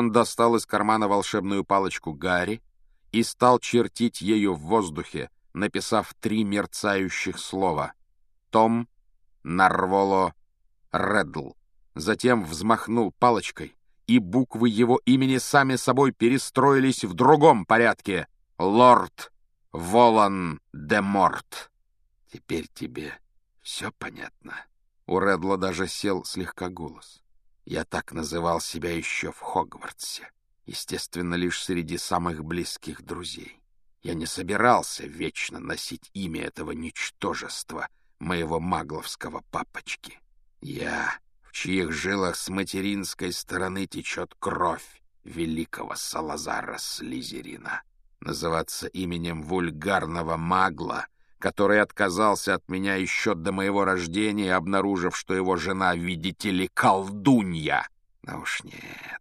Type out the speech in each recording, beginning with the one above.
Он достал из кармана волшебную палочку Гарри и стал чертить ею в воздухе, написав три мерцающих слова «Том Нарволо Реддл». Затем взмахнул палочкой, и буквы его имени сами собой перестроились в другом порядке. «Лорд Волан де Морт». «Теперь тебе все понятно?» У Редла даже сел слегка голос. «Я так называл себя еще в Хогвартсе, естественно, лишь среди самых близких друзей. Я не собирался вечно носить имя этого ничтожества, моего магловского папочки. Я, в чьих жилах с материнской стороны течет кровь великого Салазара Слизерина. Называться именем вульгарного магла — который отказался от меня еще до моего рождения, обнаружив, что его жена, видите ли, колдунья. Но уж нет.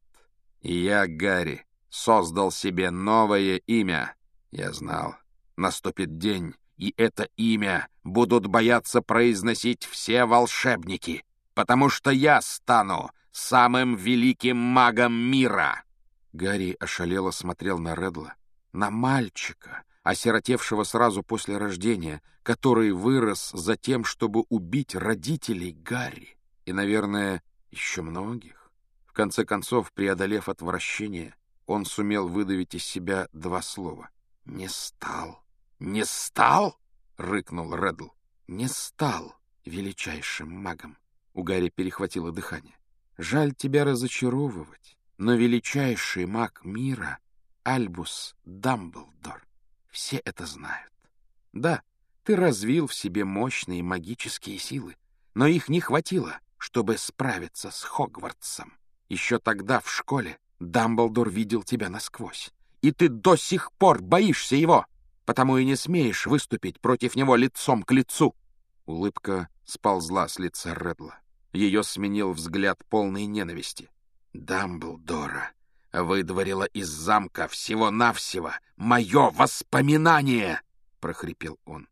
И я, Гарри, создал себе новое имя. Я знал, наступит день, и это имя будут бояться произносить все волшебники, потому что я стану самым великим магом мира. Гарри ошалело смотрел на Редла, на мальчика, осиротевшего сразу после рождения, который вырос за тем, чтобы убить родителей Гарри и, наверное, еще многих. В конце концов, преодолев отвращение, он сумел выдавить из себя два слова. «Не стал». «Не стал?» — рыкнул Реддл. «Не стал величайшим магом». У Гарри перехватило дыхание. «Жаль тебя разочаровывать, но величайший маг мира — Альбус Дамблдор. Все это знают. Да, ты развил в себе мощные магические силы, но их не хватило, чтобы справиться с Хогвартсом. Еще тогда в школе Дамблдор видел тебя насквозь, и ты до сих пор боишься его, потому и не смеешь выступить против него лицом к лицу. Улыбка сползла с лица Редла. Ее сменил взгляд полной ненависти. Дамблдора выдворила из замка всего-навсего мое воспоминание!» — прохрипел он.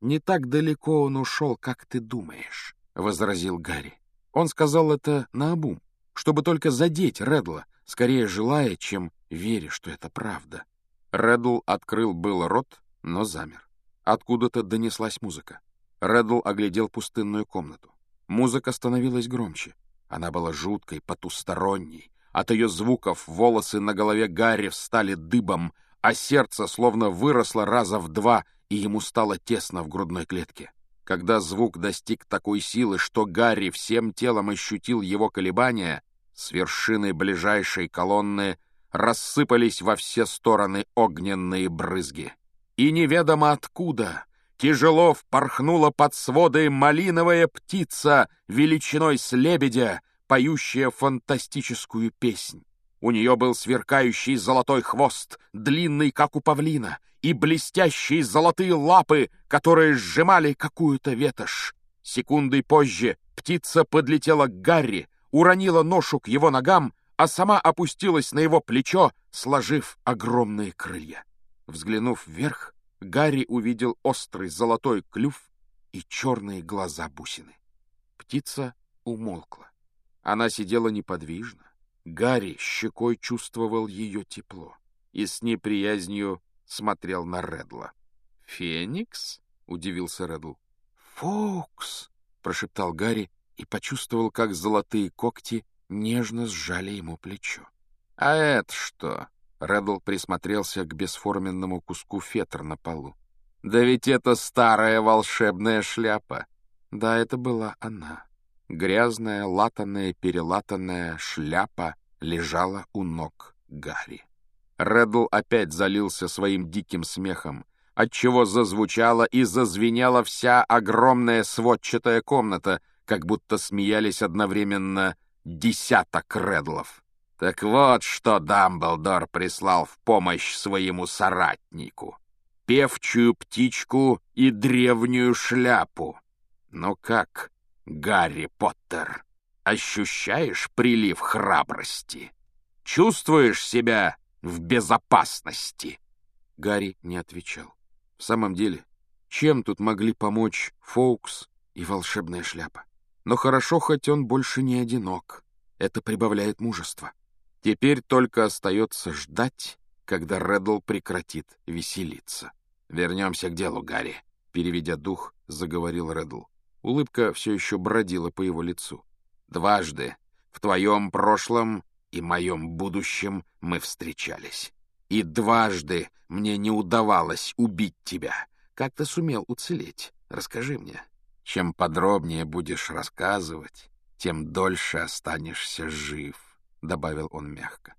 «Не так далеко он ушел, как ты думаешь», — возразил Гарри. Он сказал это наобум, чтобы только задеть Редла, скорее желая, чем веря, что это правда. Редл открыл был рот, но замер. Откуда-то донеслась музыка. Редл оглядел пустынную комнату. Музыка становилась громче. Она была жуткой, потусторонней, от ее звуков волосы на голове Гарри встали дыбом, а сердце словно выросло раза в два, и ему стало тесно в грудной клетке. Когда звук достиг такой силы, что Гарри всем телом ощутил его колебания, с вершины ближайшей колонны рассыпались во все стороны огненные брызги. И неведомо откуда тяжело впорхнула под своды малиновая птица величиной с лебедя, поющая фантастическую песнь. У нее был сверкающий золотой хвост, длинный, как у павлина, и блестящие золотые лапы, которые сжимали какую-то ветошь. Секундой позже птица подлетела к Гарри, уронила ношу к его ногам, а сама опустилась на его плечо, сложив огромные крылья. Взглянув вверх, Гарри увидел острый золотой клюв и черные глаза бусины. Птица умолкла. Она сидела неподвижно. Гарри щекой чувствовал ее тепло и с неприязнью смотрел на Редла. «Феникс?» — удивился Редл. «Фокс!» — прошептал Гарри и почувствовал, как золотые когти нежно сжали ему плечо. «А это что?» — Редл присмотрелся к бесформенному куску фетра на полу. «Да ведь это старая волшебная шляпа!» Да, это была она. Грязная, латаная, перелатанная шляпа лежала у ног Гарри. Реддл опять залился своим диким смехом, отчего зазвучала и зазвенела вся огромная сводчатая комната, как будто смеялись одновременно десяток Редлов. Так вот, что Дамблдор прислал в помощь своему соратнику. Певчую птичку и древнюю шляпу. Но как Гарри Поттер, ощущаешь прилив храбрости? Чувствуешь себя в безопасности?» Гарри не отвечал. В самом деле, чем тут могли помочь Фоукс и волшебная шляпа? Но хорошо, хоть он больше не одинок. Это прибавляет мужества. Теперь только остается ждать, когда Реддл прекратит веселиться. «Вернемся к делу, Гарри», — переведя дух, заговорил Реддл. Улыбка все еще бродила по его лицу. «Дважды в твоем прошлом и моем будущем мы встречались. И дважды мне не удавалось убить тебя. Как ты сумел уцелеть? Расскажи мне. Чем подробнее будешь рассказывать, тем дольше останешься жив», — добавил он мягко.